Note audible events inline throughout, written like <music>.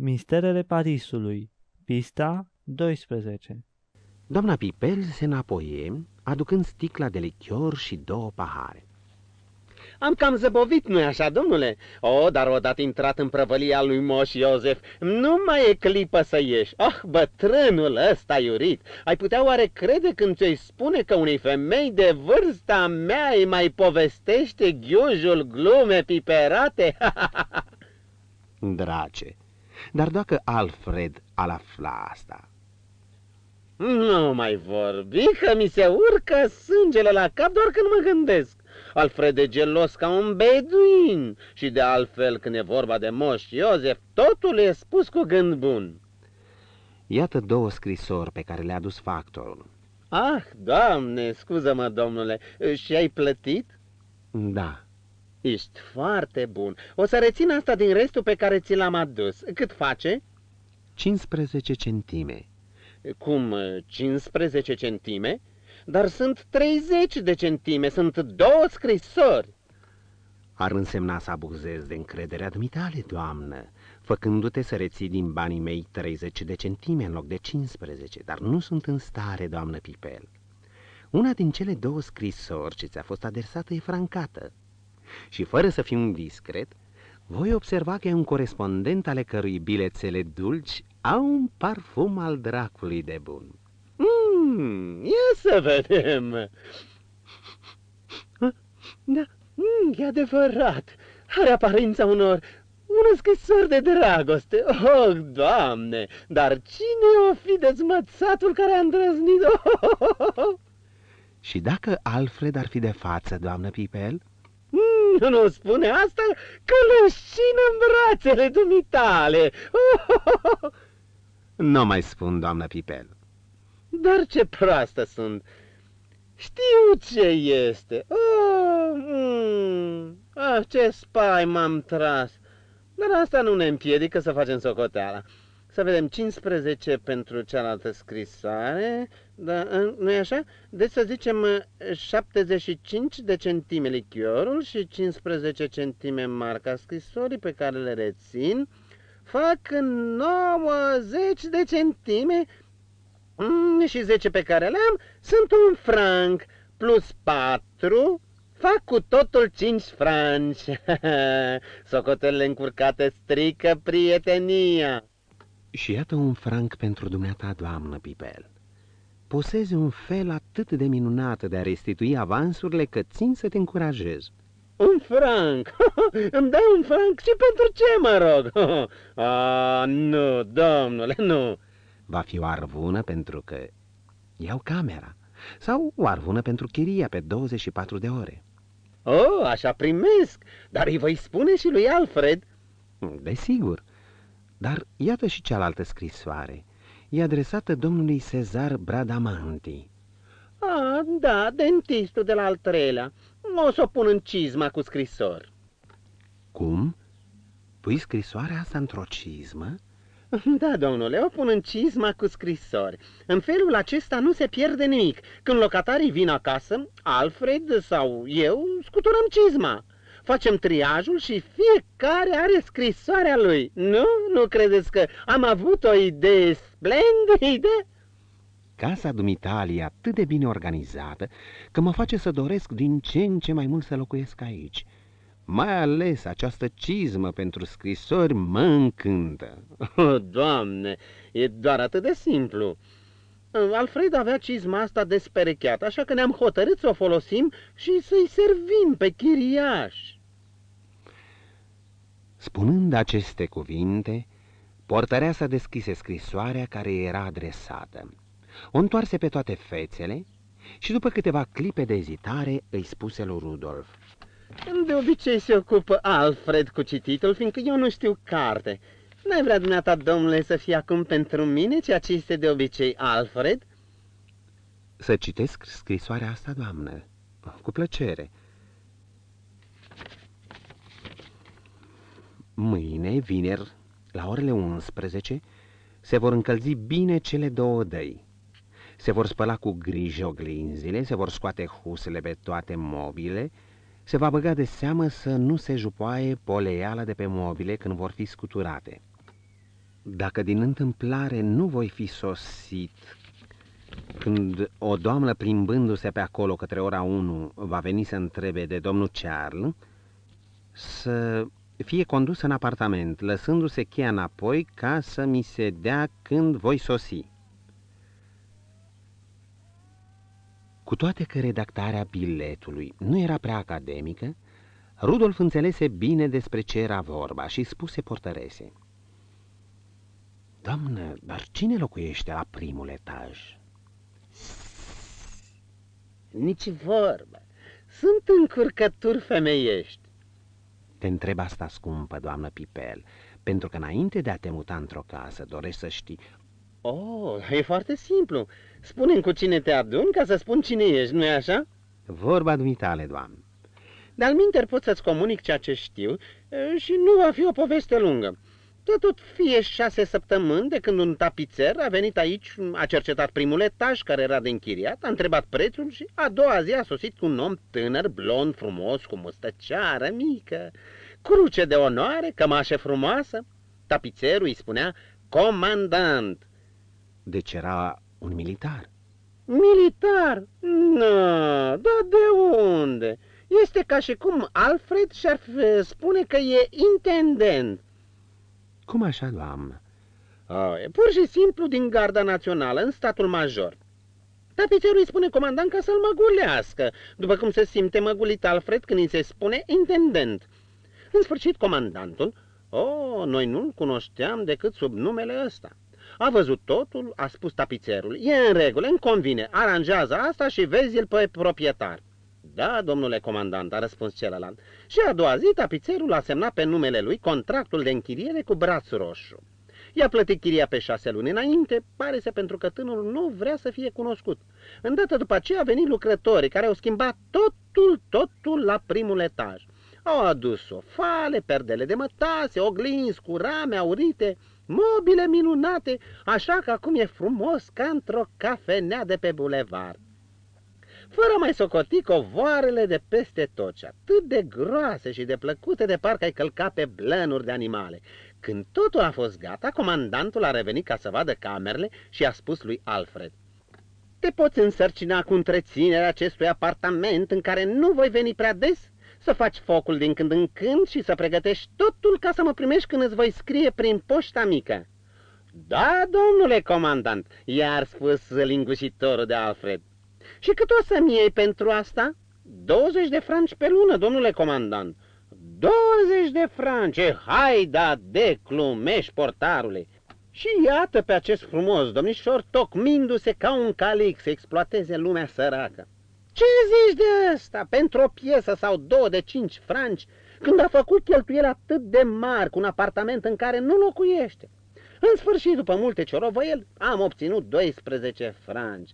Misterele Parisului, pista 12 Doamna Pipel se înapoie, aducând sticla de lichior și două pahare. Am cam zăbovit, nu-i așa, domnule? O, dar odată intrat în prăvălia lui Moș Iosef, nu mai e clipă să ieși. Ah, bătrânul ăsta iurit, ai putea oare crede când ți-i spune că unei femei de vârsta mea îi mai povestește ghiujul glume piperate? <laughs> Drace, dar dacă Alfred al afla asta... Nu mai vorbi că mi se urcă sângele la cap doar când mă gândesc. Alfred e gelos ca un beduin și de altfel când e vorba de moș Iosef, totul e spus cu gând bun. Iată două scrisori pe care le-a dus factorul. Ah, doamne, scuză-mă, domnule, și ai plătit? Da. Ești foarte bun. O să rețin asta din restul pe care ți l-am adus. Cât face? 15 centime. Cum, 15 centime? dar sunt 30 de centime, sunt două scrisori. Ar însemna să abuzezi de încrederea dumitale, doamnă, făcându-te să reții din banii mei 30 de centime în loc de 15, dar nu sunt în stare, doamnă Pipel. Una din cele două scrisori ce ți-a fost adresată e francată. Și fără să fiu discret, voi observa că e un corespondent ale cărui bilețele dulci au un parfum al dracului de bun. Mm, ia să vedem. Da, mm, e adevărat. Are aparența unor ună scrisori de dragoste. Oh, Doamne, dar cine o fi dezmățatul care a îndrăznit? Oh, Și dacă Alfred ar fi de față, doamnă Pipel? Mm, nu spune asta că leșină în brațele dumitale. Oh, <laughs> Nu mai spun, doamnă Pipel. Dar ce proastă sunt! Știu ce este! Oh, mm, ah, ce spai m-am tras! Dar asta nu ne împiedică să facem socoteala. Să vedem 15 pentru cealaltă scrisoare, da, nu e așa? Deci să zicem 75 de centime lichiorul și 15 centime marca scrisorii pe care le rețin, fac 90 de centime Mm, și 10 pe care le-am sunt un franc, plus 4, fac cu totul 5 franci. <laughs> Socotelele încurcate strică prietenia. Și iată un franc pentru dumneata, doamnă Pipel. Posezi un fel atât de minunat de a restitui avansurile că țin să te încurajez. Un franc? <laughs> Îmi dai un franc și pentru ce, mă rog? <laughs> Ah, nu, domnule, nu va fi o arvună pentru că iau camera sau o arvună pentru chiria pe 24 de ore. Oh, așa primesc, dar îi voi spune și lui Alfred. Desigur, dar iată și cealaltă scrisoare. E adresată domnului Cezar Bradamanti. Ah, da, dentistul de la al treilea. O să o pun în cizma cu scrisor. Cum? Pui scrisoarea asta într-o cizmă? <laughs> Da, domnule, o pun în cizma cu scrisori. În felul acesta nu se pierde nimic. Când locatarii vin acasă, Alfred sau eu scuturăm cizma. Facem triajul și fiecare are scrisoarea lui. Nu? Nu credeți că am avut o idee splendidă? <laughs> Casa dumitale e atât de bine organizată că mă face să doresc din ce în ce mai mult să locuiesc aici. Mai ales această cizmă pentru scrisori mă încântă. <laughs> Oh, doamne, e doar atât de simplu. Alfred avea cizma asta desperecheată, așa că ne-am hotărât să o folosim și să-i servim pe chiriaș. Spunând aceste cuvinte, portăreasa deschise scrisoarea care era adresată. O întoarse pe toate fețele și după câteva clipe de ezitare îi spuse lui Rudolf. De obicei se ocupă Alfred cu cititul, fiindcă eu nu știu carte. N-ai vrea dumneata, domnule, să fie acum pentru mine ceea ce este de obicei Alfred? Să citesc scrisoarea asta, doamnă, cu plăcere. Mâine, vineri, la orele 11, se vor încălzi bine cele două dăi. Se vor spăla cu grijă oglinzile, se vor scoate husele pe toate mobile, se va băga de seamă să nu se jupoaie poleiala de pe mobile când vor fi scuturate. Dacă din întâmplare nu voi fi sosit când o doamnă plimbându-se pe acolo către ora 1 va veni să întrebe de domnul Charles, să fie condusă în apartament, lăsându-se cheia înapoi ca să mi se dea când voi sosi. Cu toate că redactarea biletului nu era prea academică, Rudolf înțelese bine despre ce era vorba și spuse portărese. Doamnă, dar cine locuiește la primul etaj? Nici vorbă. Sunt încurcături femeiești. Te întreb asta, scumpă, doamnă Pipel, pentru că înainte de a te muta într-o casă dorești să știi... Oh, e foarte simplu. spune cu cine te adun ca să spun cine ești, nu-i așa? Vorba dumitale, doamnă. De-al minter pot să-ți comunic ceea ce știu și nu va fi o poveste lungă. De tot fie șase săptămâni de când un tapițer a venit aici, a cercetat primul etaj care era de închiriat, a întrebat prețul și a doua zi a sosit cu un om tânăr, blond, frumos, cu mustăceară mică, cruce de onoare, cămașă frumoasă. Tapițerul îi spunea comandant. Deci era un militar. Militar? Nu, dar de unde? Este ca și cum Alfred și-ar spune că e intendent. Cum așa, doamnă? Oh, e pur și simplu din Garda Națională, în statul major. Tapițerul îi spune comandant ca să-l măgulească, după cum se simte măgulit Alfred când îi se spune intendent. În sfârșit, comandantul, oh, noi nu-l cunoșteam decât sub numele ăsta. A văzut totul, a spus tapițerul, e în regulă, îmi convine, aranjează asta și vezi-l pe proprietar. Da, domnule comandant, a răspuns celălalt. Și a doua zi, tapițerul a semnat pe numele lui contractul de închiriere cu braț roșu. I-a plătit chiria pe șase luni înainte, pare să pentru că tânărul nu vrea să fie cunoscut. Îndată după aceea a venit lucrătorii care au schimbat totul, totul la primul etaj. Au adus sofale, perdele de mătase, oglinzi cu rame aurite, mobile minunate, așa că acum e frumos ca într-o cafenea de pe bulevard fără mai socoti covoarele de peste tot și atât de groase și de plăcute de parcă ai călca pe blănuri de animale. Când totul a fost gata, comandantul a revenit ca să vadă camerele și a spus lui Alfred. Te poți însărcina cu întreținerea acestui apartament în care nu voi veni prea des? Să faci focul din când în când și să pregătești totul ca să mă primești când îți voi scrie prin poșta mică. Da, domnule comandant, iar spus lingușitorul de Alfred. Și cât o să-mi iei pentru asta? 20 de franci pe lună, domnule comandant. 20 de franci, hai da de clumești, portarule. Și iată pe acest frumos domnișor tocmindu-se ca un calic să exploateze lumea săracă. Ce zici de asta pentru o piesă sau două de cinci franci, când a făcut cheltuieli atât de mari cu un apartament în care nu locuiește? În sfârșit, după multe ciorovăieli, am obținut 12 franci.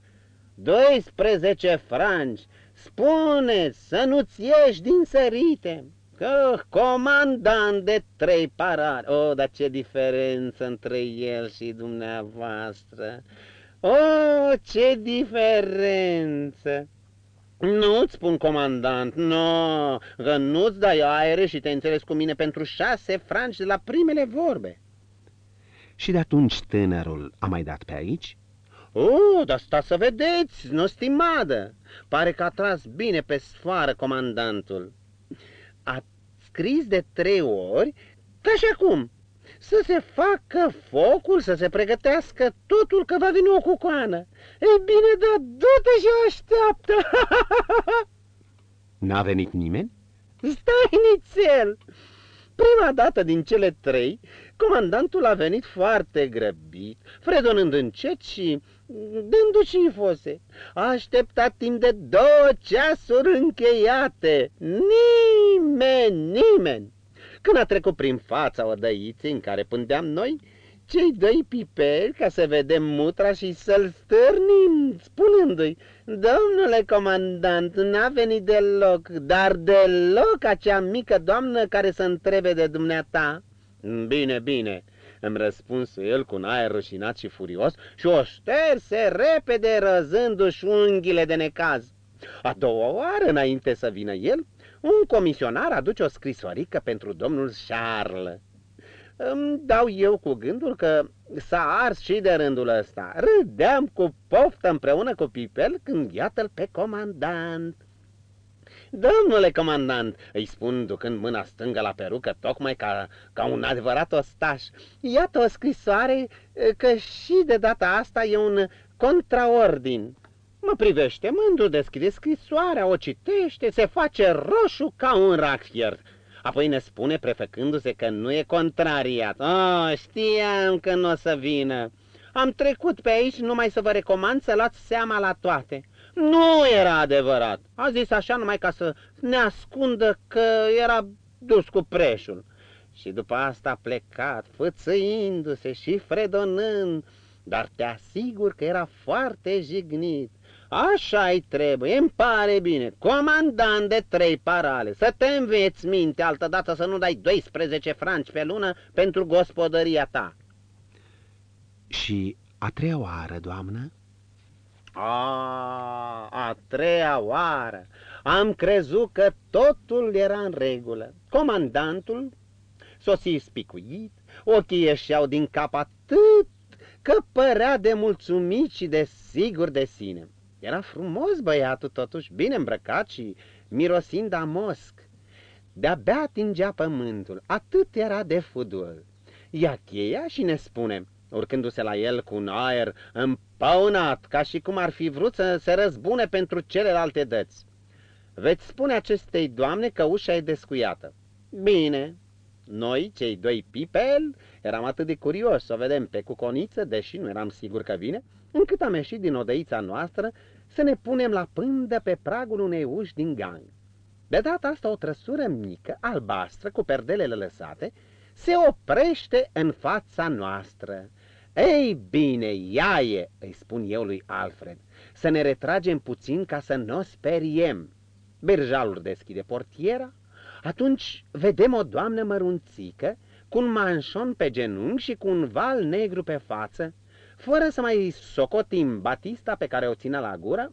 12 franci, spuneți să nu-ți ieși din sărite, că comandant de trei parade. Oh, dar ce diferență între el și dumneavoastră! Oh, ce diferență! Nu-ți spun, comandant, nu, no, că nu-ți dai aere și te înțeles cu mine pentru șase franci de la primele vorbe. Și de atunci tânărul a mai dat pe aici? Oh, dar sta să vedeți, nu stimadă. Pare că a tras bine pe sfoară comandantul. A scris de trei ori, ca și acum, să se facă focul, să se pregătească totul că va veni o cucoană. Ei bine, dar du-te și așteaptă. <laughs> N-a venit nimeni? Stai nițel! Prima dată din cele trei, comandantul a venit foarte grăbit, fredonând încet și dându-și fose. A așteptat timp de două ceasuri încheiate. Nimeni, nimeni. Când a trecut prin fața odăiței în care pândeam noi, cei doi piperi ca să vedem mutra și să-l stârnim, spunându-i, Domnule comandant, n-a venit deloc, dar deloc acea mică doamnă care să întrebe de dumneata. Bine, bine, îmi răspunse el cu un aer rușinat și furios și o șterse repede răzându-și unghiile de necaz. A doua oară, înainte să vină el, un comisionar aduce o scrisorică pentru domnul Charles. îmi dau eu cu gândul că s-a ars și de rândul ăsta. Râdeam cu poftă împreună cu Pipel când iată-l pe comandant. Domnule comandant, îi spun ducând mâna stângă la perucă, tocmai ca, ca un adevărat ostaș, iată o scrisoare că și de data asta e un contraordin. Mă privește mândru, deschide scrisoarea, o citește, se face roșu ca un rachier. Apoi ne spune, prefăcându-se că nu e contrariat. Oh, știam că nu o să vină. Am trecut pe aici numai să vă recomand să luați seama la toate. Nu era adevărat. A zis așa numai ca să ne ascundă că era dus cu preșul. Și după asta a plecat, fățăindu-se și fredonând, dar te asigur că era foarte jignit. Așa-i trebuie, îmi pare bine, comandant de trei parale, să te înveți minte altădată să nu dai 12 franci pe lună pentru gospodăria ta. Și a treia oară, doamnă? A, a treia oară. Am crezut că totul era în regulă. Comandantul sosi spicuit, ochii ieșeau din cap atât că părea de mulțumit și de sigur de sine. Era frumos băiatul totuși, bine îmbrăcat și mirosind a mosc. De-abia atingea pământul, atât era de fudul. Ia cheia și ne spune, urcându-se la el cu un aer împaunat, ca și cum ar fi vrut să se răzbune pentru celelalte dăți. Veți spune acestei doamne că ușa e descuiată. Bine, noi, cei doi pipel, eram atât de curioși să o vedem pe cuconiță, deși nu eram sigur că vine, încât am ieșit din odăița noastră să ne punem la pândă pe pragul unei uși din gang. De data asta o trăsură mică, albastră, cu perdelele lăsate, se oprește în fața noastră. Ei bine, iaie, îi spun eu lui Alfred, să ne retragem puțin ca să nu o speriem. Berjalul deschide portiera, atunci vedem o doamnă mărunțică cu un manșon pe genunchi și cu un val negru pe față, fără să mai socotim batista pe care o țină la gură,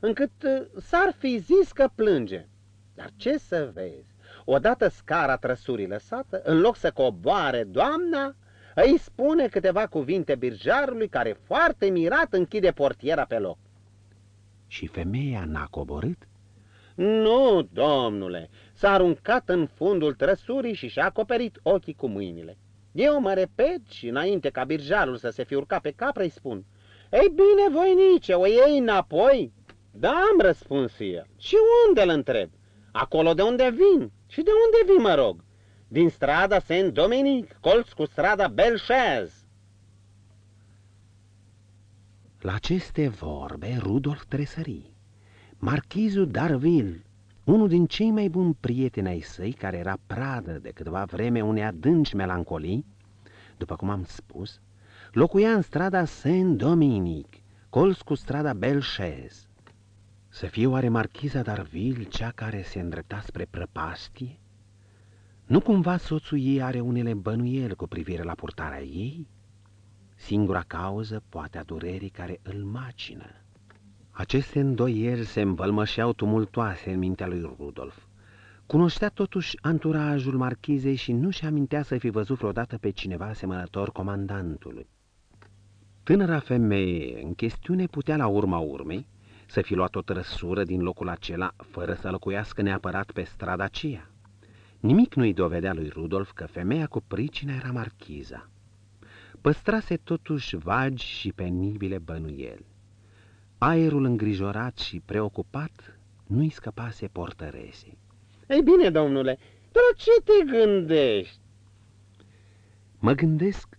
încât uh, s-ar fi zis că plânge. Dar ce să vezi? Odată scara trăsurii lăsată, în loc să coboare doamna, îi spune câteva cuvinte birjarului care, foarte mirat, închide portiera pe loc. Și femeia n-a coborât? Nu, domnule, s-a aruncat în fundul trăsurii și și-a acoperit ochii cu mâinile. Eu mă repet și înainte ca birjarul să se fi urcat pe capră îi spun, Ei bine, voinice, o iei înapoi? Da, am răspuns eu. Și unde îl întreb? Acolo de unde vin. Și de unde vin, mă rog? Din strada Saint-Dominic, colț cu strada Belchez. La aceste vorbe, Rudolf tresări. Marchizul Darville, unul din cei mai buni prieteni ai săi, care era pradă de câteva vreme unei adânci melancolii, după cum am spus, locuia în strada Saint-Dominic, colț cu strada Belchez. Să fie oare marchiza Darville cea care se îndrepta spre prăpastie? Nu cumva soțul ei are unele bănuieli cu privire la purtarea ei? Singura cauză poate a durerii care îl macină. Aceste îndoieri se învălmășeau tumultoase în mintea lui Rudolf. Cunoștea totuși anturajul marchizei și nu și amintea să fi văzut vreodată pe cineva asemănător comandantului. Tânăra femeie în chestiune putea la urma urmei să fi luat o trăsură din locul acela fără să locuiască neapărat pe strada aceea. Nimic nu-i dovedea lui Rudolf că femeia cu pricina era marchiza. Păstrase totuși vagi și penibile bănuieli. Aerul îngrijorat și preocupat nu-i scăpase portăresei. Ei bine, domnule, dar la ce te gândești? Mă gândesc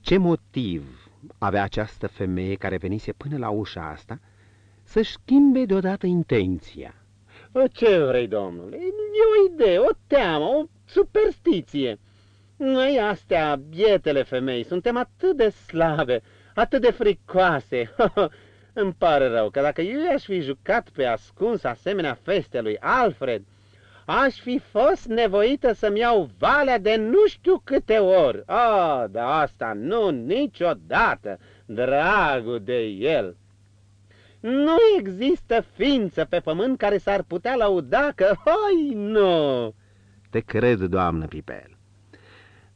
ce motiv avea această femeie care venise până la ușa asta să-și schimbe deodată intenția. O, ce vrei, domnule? E o idee, o teamă, o superstiție. Noi astea, bietele femei, suntem atât de slabe, atât de fricoase. <laughs> Îmi pare rău că dacă eu aș fi jucat pe ascuns asemenea feste lui Alfred, aș fi fost nevoită să-mi iau valea de nu știu câte ori. Ah, de asta nu niciodată, dragul de el. Nu există ființă pe pământ care s-ar putea lauda că, hoi, nu! Te cred, doamnă Pipel.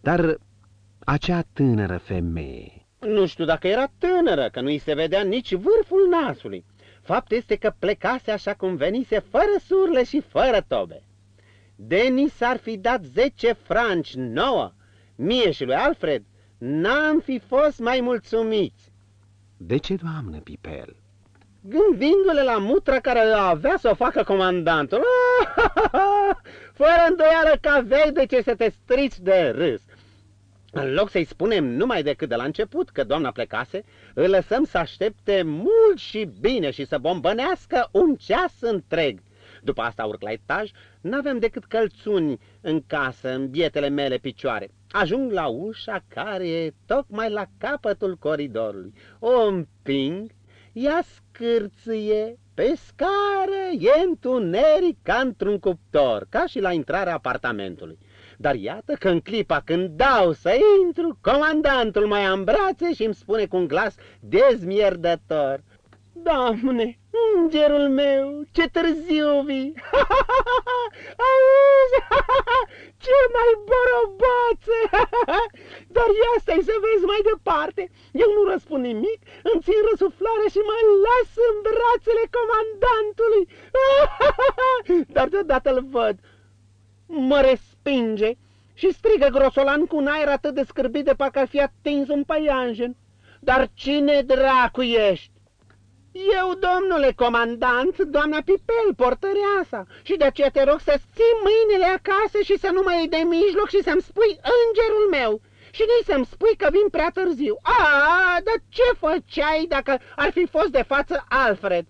Dar acea tânără femeie... Nu știu dacă era tânără, că nu-i se vedea nici vârful nasului. Fapt este că plecase așa cum venise, fără surle și fără tobe. Denis ar fi dat zece franci nouă, mie și lui Alfred, n-am fi fost mai mulțumiți. De ce, doamnă Pipel? Gândindu-le la mutra care avea să o facă comandantul. <laughs> Fără îndoială că aveai de ce să te strici de râs. În loc să-i spunem numai decât de la început că doamna plecase, îl lăsăm să aștepte mult și bine și să bombănească un ceas întreg. După asta urc la etaj, n-avem decât călțuni în casă, în bietele mele picioare. Ajung la ușa care e tocmai la capătul coridorului. O împing, ea scârție, pe scară e întuneric ca într-un cuptor, ca și la intrarea apartamentului. Dar iată că în clipa când dau să intru, comandantul mai am brațe și îmi spune cu un glas dezmierdător. Doamne, îngerul meu, ce târziu vii! <laughs> Auzi, <laughs> ce mai borobață! <laughs> Dar ia stai să vezi mai departe. Eu nu răspund nimic, îmi țin răsuflare și mă las în brațele comandantului. Dar deodată îl văd. Mă respinge și strigă grosolan cu un aer atât de scârbit de parcă ar fi atins un păianjen. Dar cine dracu ești? Eu, domnule comandant, doamna Pipel, portăreasa, și de aceea te rog să-ți ții mâinile acasă și să nu mai iei de mijloc și să-mi spui îngerul meu și nici să-mi spui că vin prea târziu. A, dar ce făceai dacă ar fi fost de față Alfred?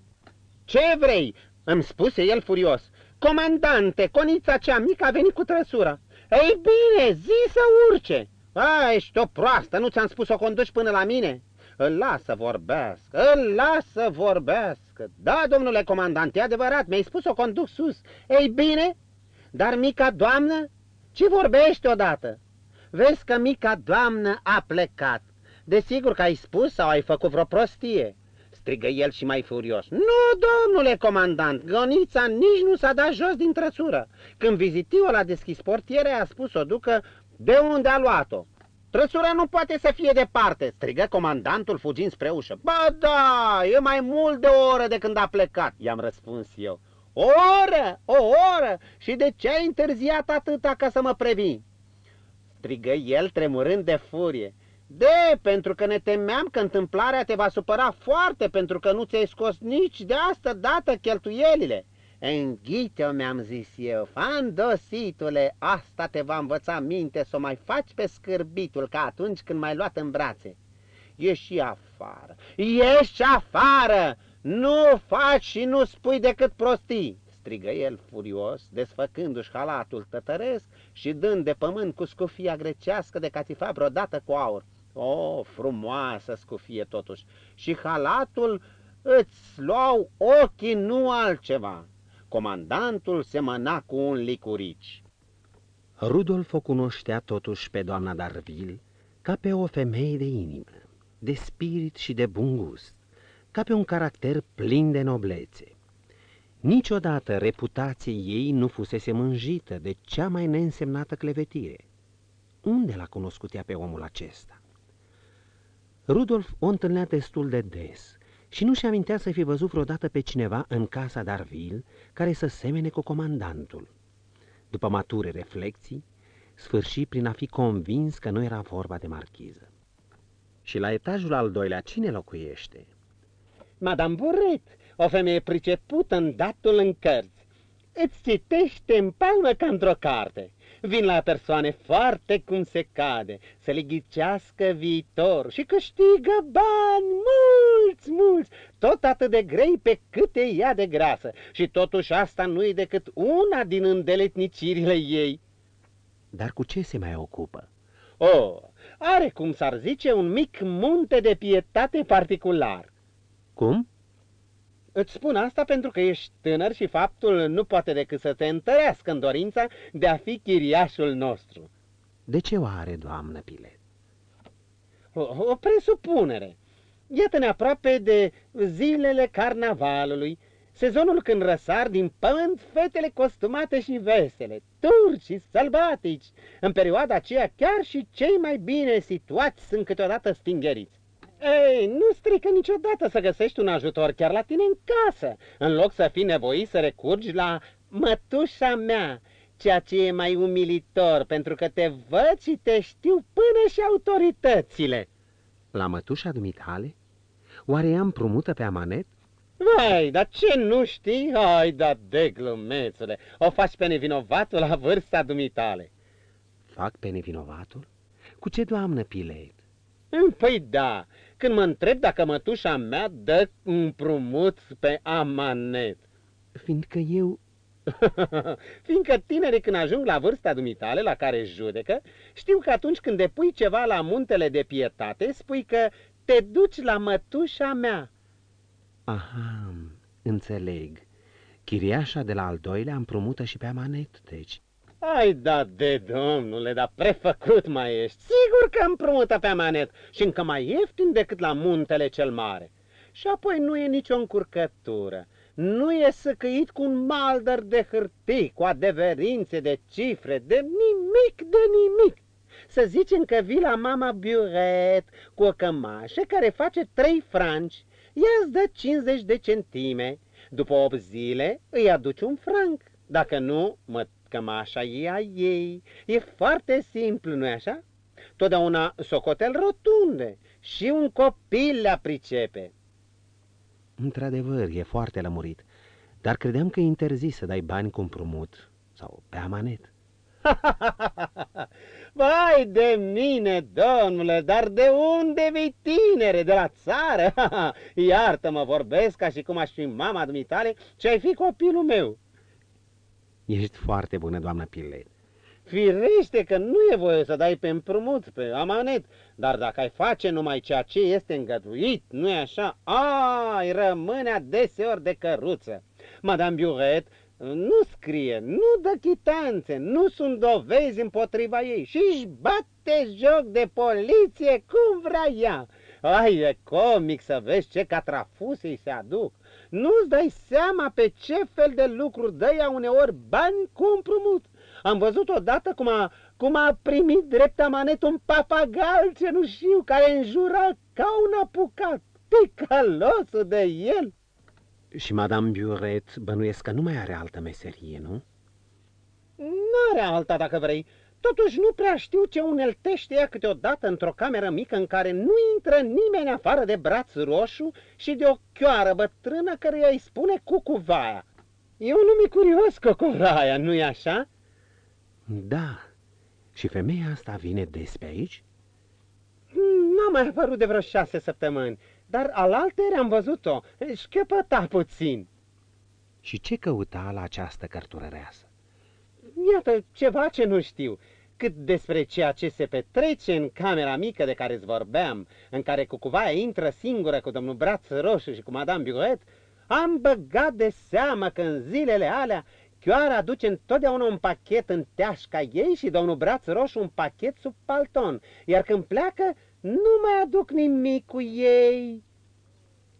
Ce vrei? Îmi spuse el furios. Comandante, conița cea mică a venit cu trăsura. Ei bine, zi să urce. A, ești o proastă, nu ți-am spus o conduci până la mine? Îl las să vorbească, îl las să vorbească. Da, domnule comandant, e adevărat, mi-ai spus o conduc sus. Ei bine, dar mica doamnă, ce vorbești odată? Vezi că mica doamnă a plecat. Desigur că ai spus sau ai făcut vreo prostie strigă el și mai furios. Nu, domnule comandant, gonița nici nu s-a dat jos din trăsură. Când vizitiul a deschis portiere, a spus-o ducă de unde a luat-o. Trăsura nu poate să fie departe, strigă comandantul fugind spre ușă. Ba da, e mai mult de o oră de când a plecat, i-am răspuns eu. O oră, o oră, și de ce ai întârziat atâta ca să mă previi? Strigă el tremurând de furie. De, pentru că ne temeam că întâmplarea te va supăra foarte, pentru că nu ți-ai scos nici de asta dată cheltuielile. Înghite-o, mi-am zis eu, fandositule, asta te va învăța minte să o mai faci pe scârbitul ca atunci când m-ai luat în brațe. Ieși afară, ieși afară, nu faci și nu spui decât prostii strigă el furios, desfăcându-și halatul tătăresc și dând de pământ cu scufia grecească de catifa brodată cu aur. O, frumoasă scufie totuși! Și halatul îți luau ochii, nu altceva. Comandantul semăna cu un licurici. Rudolf o cunoștea totuși pe doamna Darville ca pe o femeie de inimă, de spirit și de bun gust, ca pe un caracter plin de noblețe. Niciodată reputația ei nu fusese mânjită de cea mai neînsemnată clevetire. Unde l-a cunoscut ea pe omul acesta? Rudolf o întâlnea destul de des și nu și amintea să fi văzut vreodată pe cineva în casa d'Arville care să semene cu comandantul. După mature reflexii, sfârși prin a fi convins că nu era vorba de marchiză. Și la etajul al doilea cine locuiește? Madame Buret, o femeie pricepută în datul în cărți. Îți citește în palmă ca într-o carte vin la persoane foarte cum se cade, să le ghicească viitor și câștigă bani mulți, mulți, tot atât de grei pe cât e ea de grasă. Și totuși asta nu e decât una din îndeletnicirile ei. Dar cu ce se mai ocupă? Oh, are, cum s-ar zice, un mic munte de pietate particular. Cum? Îți spun asta pentru că ești tânăr și faptul nu poate decât să te întărească în dorința de a fi chiriașul nostru. De ce o are, doamnă Pilet? O, o presupunere. Iată-ne aproape de zilele carnavalului. Sezonul când răsar din pământ fetele costumate și vesele, turci și sălbatici. În perioada aceea chiar și cei mai bine situați sunt câteodată stingeriți. Ei, nu strică niciodată să găsești un ajutor chiar la tine în casă, în loc să fii nevoit să recurgi la mătușa mea, ceea ce e mai umilitor, pentru că te văd și te știu până și autoritățile. La mătușa dumitale? Oare ea împrumută pe amanet? Vai, dar ce nu știi? Hai, da de glumețule, o faci pe nevinovatul la vârsta dumitale. Fac pe nevinovatul? Cu ce doamnă Pilet? Păi da, când mă întreb dacă mătușa mea dă împrumut pe amanet. Fiindcă eu... <laughs> Fiindcă tinerii când ajung la vârsta dumitale, la care judecă, știu că atunci când depui ceva la muntele de pietate, spui că te duci la mătușa mea. Aha, înțeleg. Chiriașa de la al doilea împrumută și pe amanet, deci. Ai da de domnule, dar prefăcut mai ești. Sigur că împrumută pe amanet și încă mai ieftin decât la muntele cel mare. Și apoi nu e nicio încurcătură. Nu e săcăit cu un maldăr de hârtii, cu adeverințe de cifre, de nimic, de nimic. Să zicem că vii la mama Buret cu o cămașă care face trei franci, ea îți dă 50 de centime. După 8 zile îi aduci un franc. Dacă nu, mă cămașa e a ei. E foarte simplu, nu-i așa? Totdeauna socotel rotunde și un copil le pricepe. Într-adevăr, e foarte lămurit, dar credeam că e interzis să dai bani cu împrumut sau pe amanet. <laughs> Vai de mine, domnule, dar de unde vei tinere? De la țară? <laughs> Iartă-mă, vorbesc ca și cum aș fi mama dumitale și ai fi copilul meu. Ești foarte bună, doamnă Pilet. Firește că nu e voie să dai pe împrumut, pe amanet, dar dacă ai face numai ceea ce este îngăduit, nu e așa? Ai, rămâne adeseori de căruță. Madame Buret nu scrie, nu dă chitanțe, nu sunt dovezi împotriva ei și își bate joc de poliție cum vrea ea. Ai, e comic să vezi ce catrafuse îi se aduc. Nu-ți dai seama pe ce fel de lucruri dă ea uneori bani cu împrumut. Am văzut odată cum a, cum a primit drept amanet un papagal cenușiu care înjura ca un apucat. Ticălosul de el! Și Madame Buret bănuiesc că nu mai are altă meserie, nu? N-are alta dacă vrei. Totuși nu prea știu ce uneltește ea câteodată într-o cameră mică în care nu intră nimeni afară de braț roșu și de o chioară bătrână care îi spune cucuvaia. E un nume curios, cucuvaia, nu-i așa? Da. Și femeia asta vine des pe aici? N-a mai apărut de vreo șase săptămâni, dar alaltere am văzut-o. Șchepăta puțin. Și ce căuta la această cărturăreasă? Iată, ceva ce nu știu. Cât despre ceea ce se petrece în camera mică de care îți vorbeam, în care cucuvaia intră singură cu domnul Braț Roșu și cu Madame Bigoet, am băgat de seamă că în zilele alea Chioara aduce întotdeauna un pachet în teașca ei și domnul Braț Roșu un pachet sub palton, iar când pleacă nu mai aduc nimic cu ei.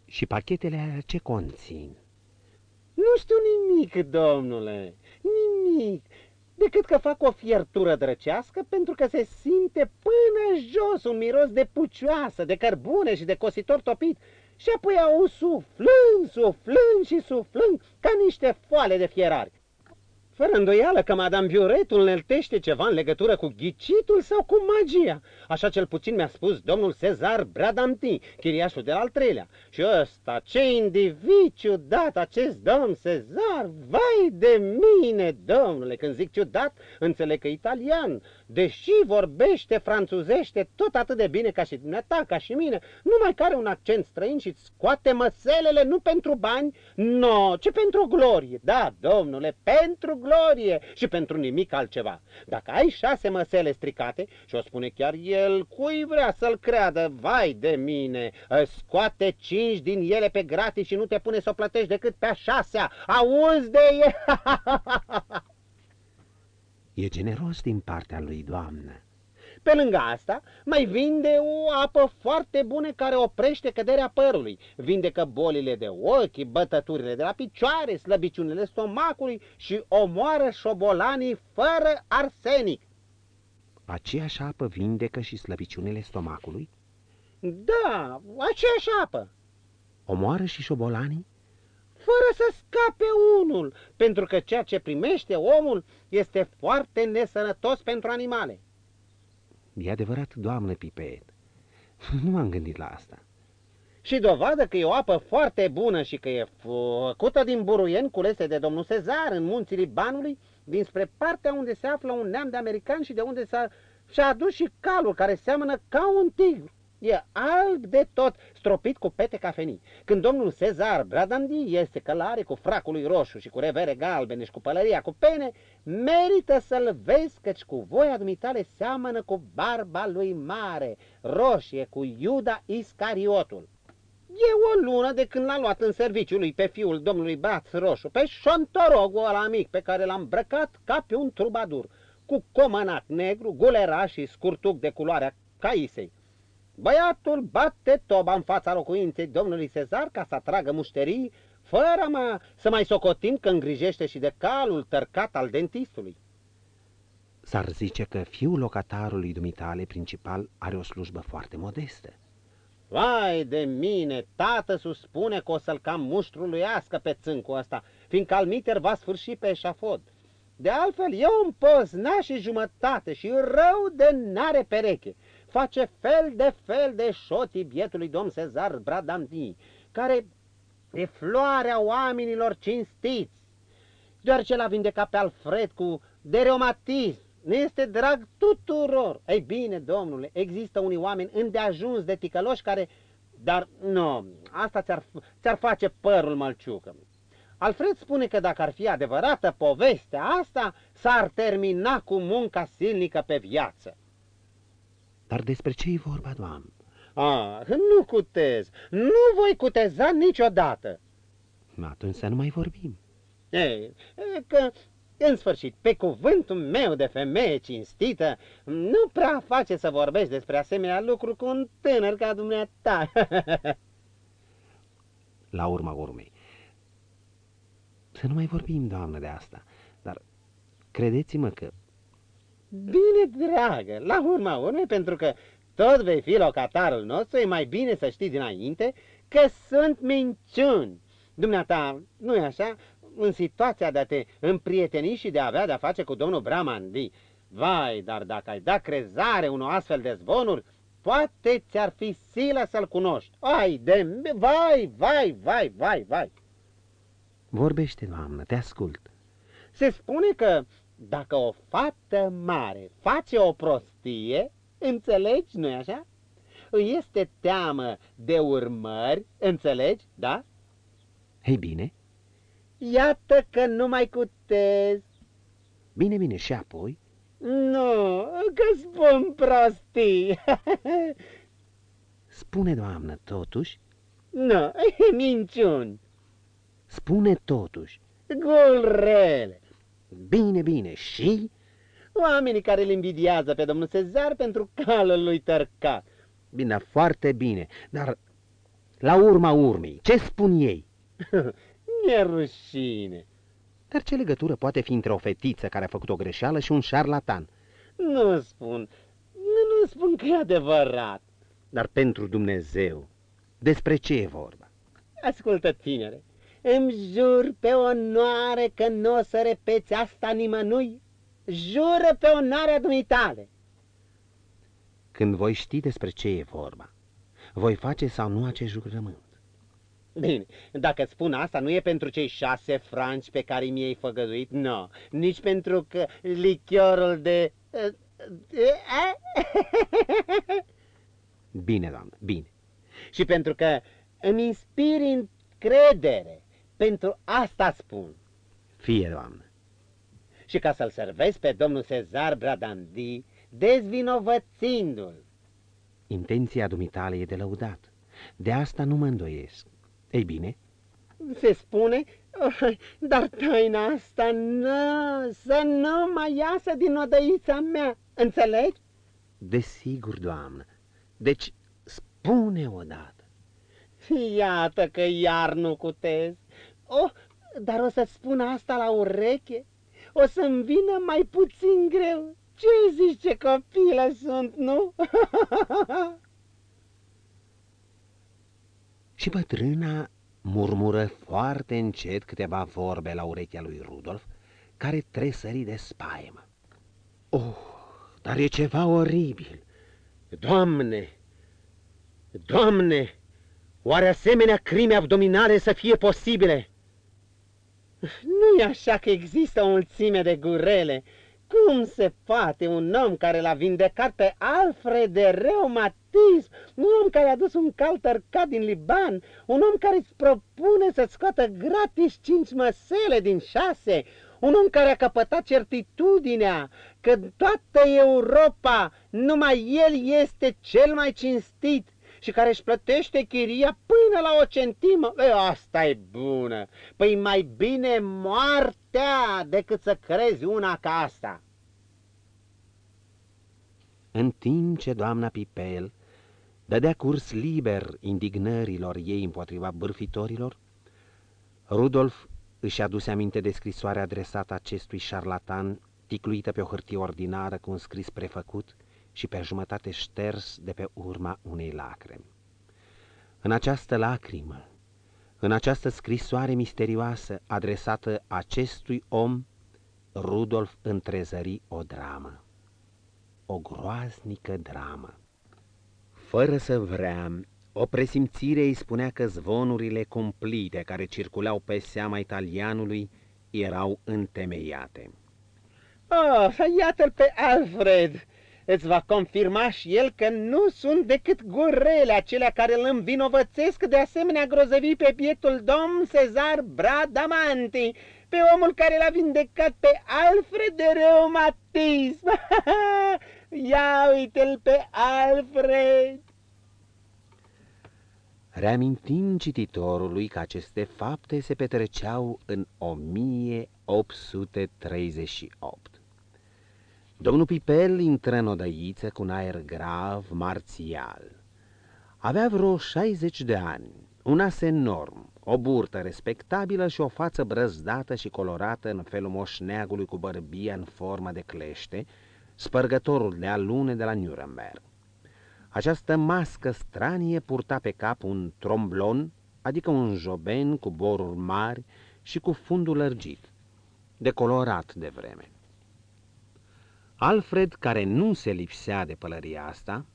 Și pachetele alea ce conțin? Nu știu nimic, domnule, nimic, decât că fac o fiertură drăcească pentru că se simte până jos un miros de pucioasă, de cărbune și de cositor topit și apoi au suflând, suflând și suflând ca niște foale de fierari. Fără îndoială că Madame Vioretul neltește ceva în legătură cu ghicitul sau cu magia. Așa cel puțin mi-a spus domnul Cezar Bradamti, chiriașul de al treilea. Și ăsta, ce individ ciudat acest domn Cezar! Vai de mine, domnule! Când zic ciudat, înțeleg că italian. Deși vorbește franțuzește tot atât de bine ca și dumneata, ca și mine, numai care un accent străin și scoate măselele nu pentru bani, no, ci pentru glorie. Da, domnule, pentru glorie și pentru nimic altceva. Dacă ai șase măsele stricate, și o spune chiar el, cui vrea să-l creadă, vai de mine, scoate cinci din ele pe gratis și nu te pune să o plătești decât pe a șasea. Auzi de el? <laughs> E generos din partea lui, doamnă. Pe lângă asta, mai vinde o apă foarte bună care oprește căderea părului, vindecă bolile de ochi, bătăturile de la picioare, slăbiciunile stomacului și omoară șobolanii fără arsenic. Aceeași apă vindecă și slăbiciunile stomacului? Da, aceeași apă. Omoară și șobolanii? Fără să scape unul, pentru că ceea ce primește omul este foarte nesănătos pentru animale. E adevărat, doamnă Pipet. <laughs> Nu m-am gândit la asta. Și dovadă că e o apă foarte bună și că e făcută din buruieni culese de domnul Cezar în munții Libanului, dinspre partea unde se află un neam de americani și de unde s-a și-a adus și calul care seamănă ca un tigru. E alb de tot, stropit cu pete cafenii. Când domnul Cezar Bradandi este călare cu fracul lui roșu și cu revere galbene și cu pălăria cu pene, merită să-l vezi căci cu voia dumitale seamănă cu barba lui mare, roșie cu Iuda Iscariotul. E o lună de când l-a luat în serviciul lui pe fiul domnului Braț Roșu, pe șontorogul ăla mic pe care l-a îmbrăcat ca pe un trubadur, cu comănat negru, gulera și scurtuc de culoarea caisei. Băiatul bate toba în fața locuinței domnului Cezar ca să atragă mușterii, fără mă, să mai socotim că îngrijește și de calul tărcat al dentistului. S-ar zice că fiul locatarului dumitale principal are o slujbă foarte modestă. Vai de mine, tată spune că o să-l cam muștruluiască pe țâncul ăsta, fiindcă almiter va sfârși pe eșafod. De altfel, e un pozna și jumătate și rău de n-are pereche face fel de fel de șotii bietului domn Cezar Bradamdi, care e floarea oamenilor cinstiți. Doar ce l-a vindecat pe Alfred cu de reumatism, ne este drag tuturor. Ei bine, domnule, există unii oameni îndeajuns de ticăloși care... Dar nu, asta ți-ar, ți-ar face părul mălciucă. Alfred spune că dacă ar fi adevărată povestea asta, s-ar termina cu munca silnică pe viață. Dar despre ce e vorba, doamnă? Ah, nu cutez, nu voi cuteza niciodată. Atunci să nu mai vorbim. Ei, că, în sfârșit, pe cuvântul meu de femeie cinstită, nu prea face să vorbești despre asemenea lucru cu un tânăr ca dumneata. <laughs> La urma urmei. Să nu mai vorbim, doamnă, de asta, dar credeți-mă că Bine, dragă, la urma urmei, pentru că tot vei fi locatarul nostru, e mai bine să știi dinainte că sunt minciuni. Dumneata, nu e așa? În situația de a te împrieteni și de a avea de-a face cu domnul Bramandi. Vai, dar dacă ai da crezare unor astfel de zvonuri, poate ți-ar fi silă să-l cunoști. Ai de... Vai, vai, vai, vai, vai. Vorbește, doamnă, te ascult. Se spune că dacă o fată mare face o prostie, înțelegi, nu-i așa? Îi este teamă de urmări, înțelegi, da? Ei bine. Iată că nu mai cutez. Bine, bine, și apoi? Nu, că spun prostii. <laughs> Spune, doamnă, totuși? Nu, <laughs> minciuni. Spune totuși. Gulrele. Bine, bine, și? Oamenii care îl invidiază pe domnul Cezar pentru calul lui tărcat. Bine, foarte bine, dar la urma urmei, ce spun ei? <laughs> Mi-e rușine. Dar ce legătură poate fi între o fetiță care a făcut o greșeală și un șarlatan? Nu spun, nu, nu spun că e adevărat. Dar pentru Dumnezeu, despre ce e vorba? Ascultă, tinere, îmi jur pe onoare că nu o să repeți asta nimănui. Jură pe onoarea dumitale. Când voi ști despre ce e vorba, voi face sau nu acest jurământ. Bine, dacă spun asta, nu e pentru cei șase franci pe care mi-ai făgăduit, nu, no. nici pentru că lichiorul de... Bine, doamnă, bine. Și pentru că îmi inspiri încredere pentru asta spun. Fie, doamnă. Și ca să-l servesc pe domnul Cezar Bradandi, dezvinovățindu-l. Intenția dumitale e de lăudat. De asta nu mă îndoiesc. Ei bine? Se spune, oh, dar taina asta nu, să nu mai iasă din odăița mea, înțelegi? Desigur, doamnă. Deci, spune odată. Iată că iar nu cutez. Oh, dar o să-ți spun asta la ureche? O să-mi vină mai puțin greu. Ce zici ce copilă sunt, nu? <laughs> și bătrâna murmură foarte încet câteva vorbe la urechea lui Rudolf, care tresări de spaimă. Oh, dar e ceva oribil. Doamne, Doamne, oare asemenea crime abdominale să fie posibile? Nu e așa că există o mulțime de gurele. Cum se poate un om care l-a vindecat pe Alfred de reumatism, un om care a dus un cal tărcat din Liban, un om care îți propune să scoată gratis cinci măsele din șase, un om care a căpătat certitudinea că în toată Europa numai el este cel mai cinstit și care își plătește chiria până la o centimă, e, asta e bună. Păi mai bine moartea decât să crezi una ca asta. În timp ce doamna Pipel dădea curs liber indignărilor ei împotriva bârfitorilor, Rudolf își aduse aminte de scrisoarea adresată acestui șarlatan, ticluită pe o hârtie ordinară cu un scris prefăcut și pe jumătate șters de pe urma unei lacrimi. În această lacrimă, în această scrisoare misterioasă adresată acestui om, Rudolf întrezări o dramă, o groaznică dramă. Fără să vrea, o presimțire îi spunea că zvonurile cumplite care circulau pe seama italianului erau întemeiate. Oh, iată-l pe Alfred! Îți va confirma și el că nu sunt decât gurele acelea care îl învinovățesc de asemenea grozăvii pe bietul domn Cezar Bradamanti, pe omul care l-a vindecat pe Alfred de reumatism. <laughs> Ia uite-l pe Alfred! reamintind cititorului că aceste fapte se petreceau în 1838. Domnul Pipel intră în odăiță cu un aer grav, marțial. Avea vreo 60 de ani, un as enorm, o burtă respectabilă și o față brăzdată și colorată în felul moșneagului cu bărbia în formă de clește, spărgătorul de alune de la Nuremberg. Această mască stranie purta pe cap un tromblon, adică un joben cu boruri mari și cu fundul lărgit, decolorat de vreme. Alfred, care nu se lipsea de pălăria asta,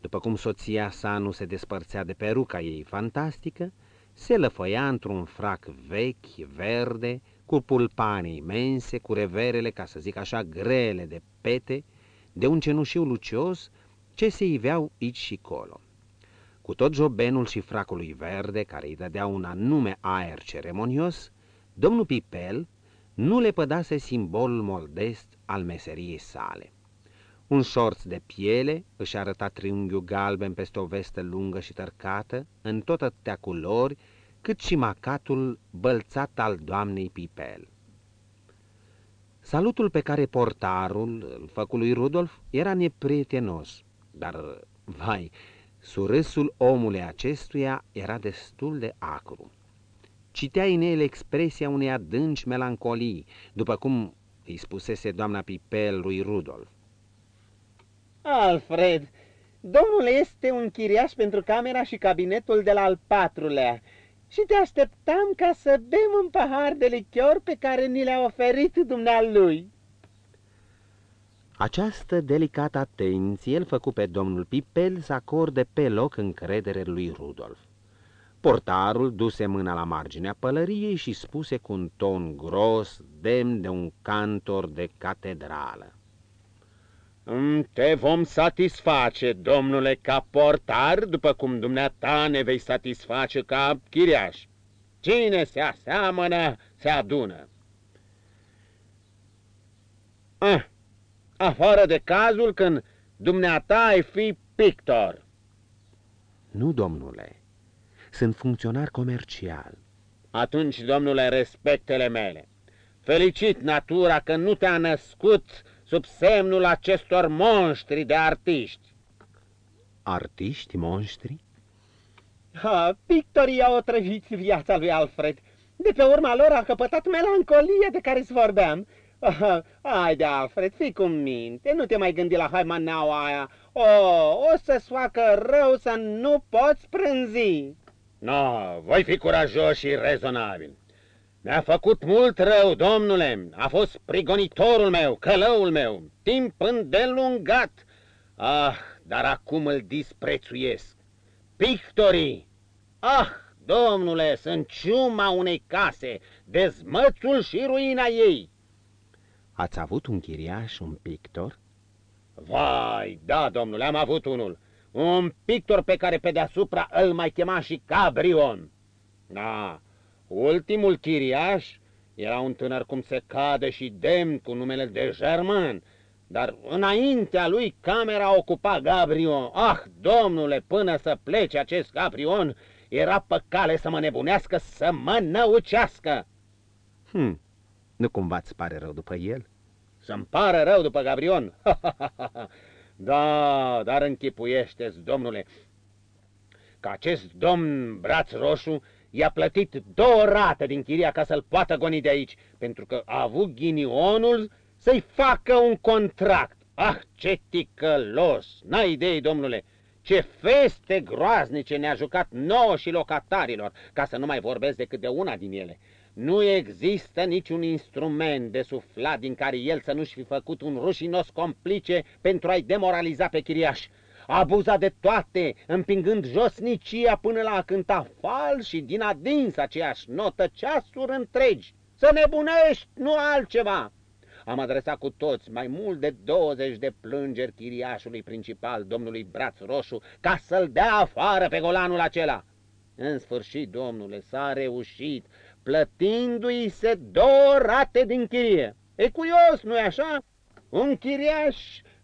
după cum soția sa nu se despărțea de peruca ei fantastică, se lăfăia într-un frac vechi, verde, cu pulpane imense, cu reverele, ca să zic așa, grele de pete, de un cenușiu lucios, ce se iveau aici și colo. Cu tot jobenul și fracului verde, care îi dădea un anume aer ceremonios, domnul Pipel nu le pădase simbolul moldest al meseriei sale. Un șorț de piele își arăta triunghiul galben peste o vestă lungă și tărcată, în tot atâtea culori, cât și macatul bălțat al doamnei Pipel. Salutul pe care portarul îl făcu lui Rudolf era neprietenos, dar, vai, surâsul omului acestuia era destul de acru. Citea în el expresia unei adânci melancolii, după cum îi spusese doamna Pipel lui Rudolf. Alfred, domnul este un chiriaș pentru camera și cabinetul de la al patrulea și te așteptam ca să bem un pahar de lichior pe care ni le-a oferit dumnealui. Această delicată atenție îl făcu pe domnul Pipel să acorde pe loc încredere lui Rudolf. Portarul duse mâna la marginea pălăriei și spuse cu un ton gros, demn de un cantor de catedrală. Te vom satisface, domnule, ca portar, după cum dumneata ne vei satisface ca chiriaș. Cine se aseamănă, se adună. Ah, afară de cazul când dumneata ai fi pictor. Nu, domnule, sunt funcționar comercial. Atunci, domnule, respectele mele, felicit natura că nu te-a născut sub semnul acestor monștri de artiști. Artiști, monștri? Ha, pictorii au otrăvit viața lui Alfred. De pe urma lor a căpătat melancolia de care îți vorbeam. Hai de Alfred, fii cu minte, nu te mai gândi la haimaneaua aia. O, o să-ți facă rău să nu poți prânzi. No, voi fi curajos și rezonabil. Mi-a făcut mult rău, domnule, a fost prigonitorul meu, călăul meu, timp îndelungat. Ah, dar acum îl disprețuiesc. Pictorii! Ah, domnule, sunt ciuma unei case, dezmățul și ruina ei. Ați avut un chiriaș, un pictor? Vai, da, domnule, am avut unul. Un pictor pe care pe deasupra îl mai chema și Cabrion. Da, ultimul chiriaș era un tânăr cum se cade și demn cu numele de German, dar înaintea lui camera ocupa Gabrion. Ah, domnule, până să plece acest Gabrion, era pe cale să mă nebunească, să mă năucească. Hm, nu cumva îți pare rău după el? Să-mi pare rău după Gabrion? Da, dar închipuiește-ți, domnule, că acest domn braț roșu i-a plătit două rate din chiria ca să-l poată goni de aici, pentru că a avut ghinionul să-i facă un contract. Ah, ce ticălos! N-ai idei, domnule! Ce feste groaznice ne-a jucat nouă și locatarilor, ca să nu mai vorbesc decât de una din ele. Nu există niciun instrument de suflat din care el să nu-și fi făcut un rușinos complice pentru a-i demoraliza pe chiriaș. Abuza de toate, împingând josnicia până la a cânta fal și din adins aceeași notă ceasuri întregi. Să nebunești, nu altceva! Am adresat cu toți mai mult de 20 de plângeri chiriașului principal, domnului Braț Roșu, ca să-l dea afară pe golanul acela. În sfârșit, domnule, s-a reușit, plătindu-i se două rate din chirie. E curios, nu-i așa? Un chiriaș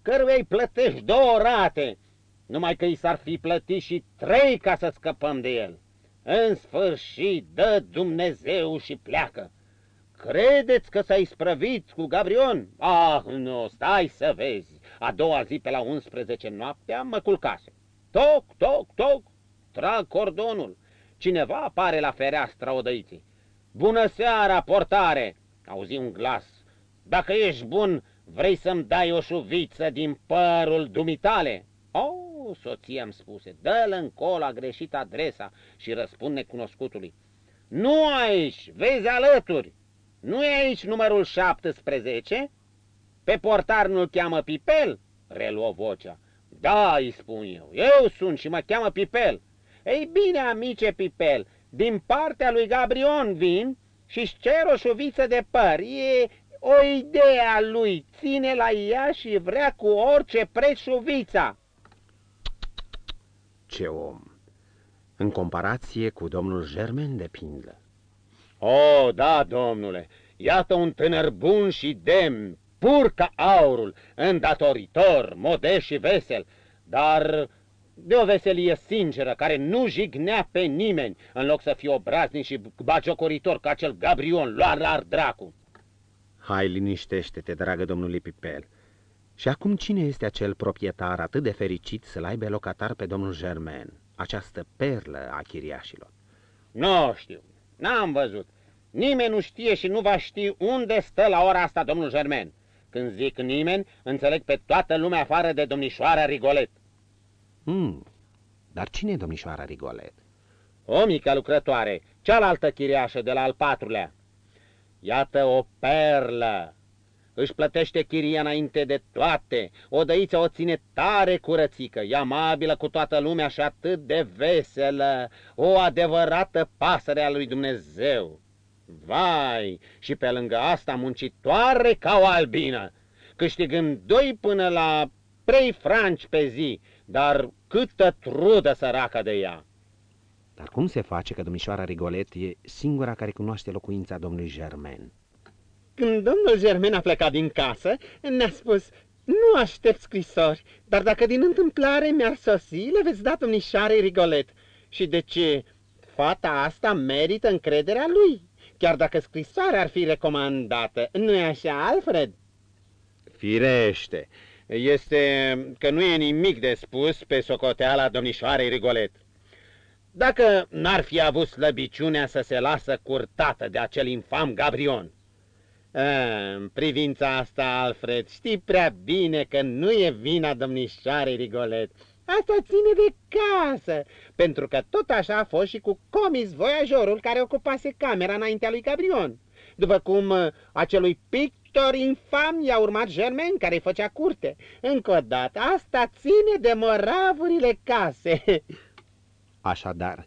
căruia îi plătești două rate, numai că i s-ar fi plătit și trei ca să scăpăm de el. În sfârșit, dă Dumnezeu și pleacă. Credeți că s-a isprăvit cu Gabrion? Ah, nu, stai să vezi. A doua zi pe la 11 noaptea mă culcase. Toc, toc, toc, trag cordonul. Cineva apare la fereastra odăiții. Bună seara, portare! Auzi un glas. Dacă ești bun, vrei să-mi dai o șuviță din părul dumitale? Oh, soția îmi spuse, dă-l încolo, a greșit adresa și răspund necunoscutului. Nu aici, vezi alături. Nu e aici numărul 17? Pe portar nu-l cheamă Pipel? Reluă vocea. Da, îi spun eu, eu sunt și mă cheamă Pipel. Ei bine, amice Pipel, din partea lui Gabrion vin și-și cer o șuviță de păr. E o idee a lui, ține la ea și vrea cu orice preț șuvița. Ce om! În comparație cu domnul Germen de Pindlă. O, da, domnule, iată un tânăr bun și demn, pur ca aurul, îndatoritor, modest și vesel, dar de o veselie sinceră care nu jignea pe nimeni, în loc să fie obraznic și bagiocoritor ca acel Gabrion, luar la dracu. Hai, liniștește-te, dragă domnule Pipel. Și acum cine este acel proprietar atât de fericit să-l aibă locatar pe domnul Germain, această perlă a chiriașilor? Nu știu, n-am văzut. Nimeni nu știe și nu va ști unde stă la ora asta domnul Germain. Când zic nimeni, înțeleg pe toată lumea afară de domnișoara Rigolet. Hmm, dar cine e domnișoara Rigolet? O mică lucrătoare, cealaltă chiriașă de la al patrulea. Iată o perlă. Își plătește chiria înainte de toate. Odăița o ține tare curățică, e amabilă cu toată lumea și atât de veselă. O adevărată pasăre a lui Dumnezeu. Vai, și pe lângă asta muncitoare ca o albină, câștigând doi până la trei franci pe zi, dar câtă trudă săracă de ea. Dar cum se face că domnișoara Rigolet e singura care cunoaște locuința domnului Germain? Când domnul Germain a plecat din casă, ne-a spus, nu aștept scrisori, dar dacă din întâmplare mi-ar sosi, le veți da domnișoarei Rigolet. Și de ce? Fata asta merită încrederea lui, chiar dacă scrisoarea ar fi recomandată. Nu-i așa, Alfred? Firește, este că nu e nimic de spus pe socoteala domnișoarei Rigolet. Dacă n-ar fi avut slăbiciunea să se lasă curtată de acel infam Gabrion. în privința asta, Alfred, știi prea bine că nu e vina domnișoarei Rigolet. Asta ține de casă, pentru că tot așa a fost și cu comis voiajorul care ocupase camera înaintea lui Gabrion. După cum uh, acelui pictor infam i-a urmat Germain care îi făcea curte. Încă o dată, asta ține de moravurile case. <laughs> Așadar,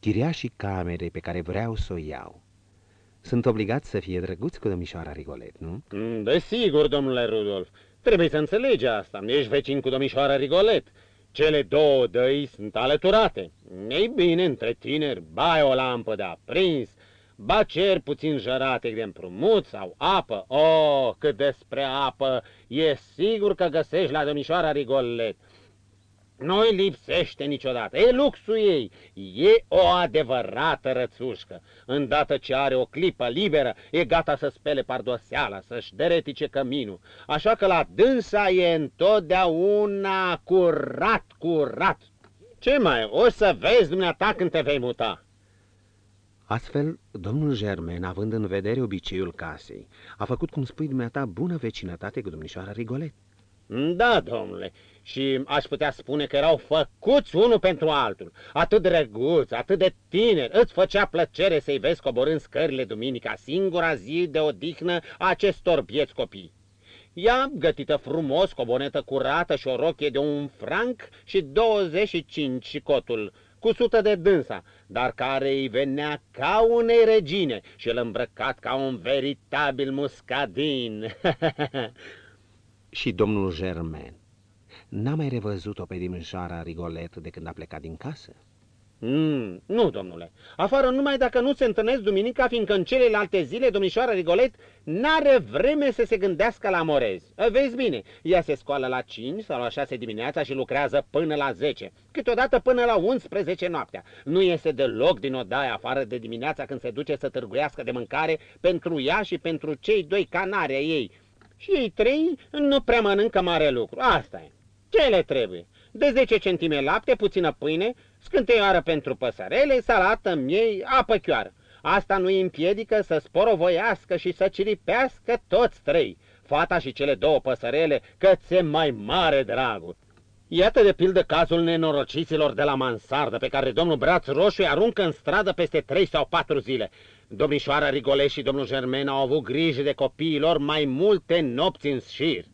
chiriașii camerei pe care vreau să o iau sunt obligați să fie drăguți cu domnișoara Rigolet, nu? Mm, desigur, domnule Rudolf. Trebuie să înțelegi asta. Ești vecin cu domnișoara Rigolet. Cele două dăi sunt alăturate. Ei bine, între tineri, bai o lampă de aprins, ba cer puțin jărate de împrumut sau apă. Oh, cât despre apă, e sigur că găsești la domnișoara Rigolet. Nu-i lipsește niciodată, e luxul ei, e o adevărată rățușcă. Îndată ce are o clipă liberă, e gata să spele pardoseala, să-și deretice căminul. Așa că la dânsa e întotdeauna curat, curat. Ce mai, o să vezi dumneata când te vei muta. Astfel, domnul Germain, având în vedere obiceiul casei, a făcut, cum spui dumneata, bună vecinătate cu domnișoara Rigolet. Da, domnule, și aș putea spune că erau făcuți unul pentru altul, atât de drăguți, atât de tineri, îți făcea plăcere să-i vezi coborând scările duminica, singura zi de odihnă a acestor bieți copii. Ea, gătită frumos, cu o bonetă curată și o rochie de un franc și 25 cotul, cu sută de dânsa, dar care îi venea ca unei regine și el îmbrăcat ca un veritabil muscadin. <laughs> și domnul Germain n-a mai revăzut-o pe dimșoara Rigolet de când a plecat din casă? Mm, nu, domnule. Afară numai dacă nu se întâlnesc duminica, fiindcă în celelalte zile domnișoara Rigolet n-are vreme să se gândească la morez. Vezi bine, ea se scoală la 5 sau la 6 dimineața și lucrează până la 10, câteodată până la 11 noaptea. Nu iese deloc din odaie afară de dimineața când se duce să târguiască de mâncare pentru ea și pentru cei doi canari ai ei. Și ei trei nu prea mănâncă mare lucru. Asta e. Ce le trebuie? De 10 centime lapte, puțină pâine, scânteioară pentru păsărele, salată, miei, apă chioară. Asta nu îi împiedică să sporovoiască și să cilipească toți trei, fata și cele două păsărele, că ți mai mare dragul. Iată de pildă cazul nenorociților de la mansardă, pe care domnul Braț Roșu îi aruncă în stradă peste trei sau patru zile. Domnișoara Rigole și domnul Germen au avut grijă de copiilor mai multe nopți în șir.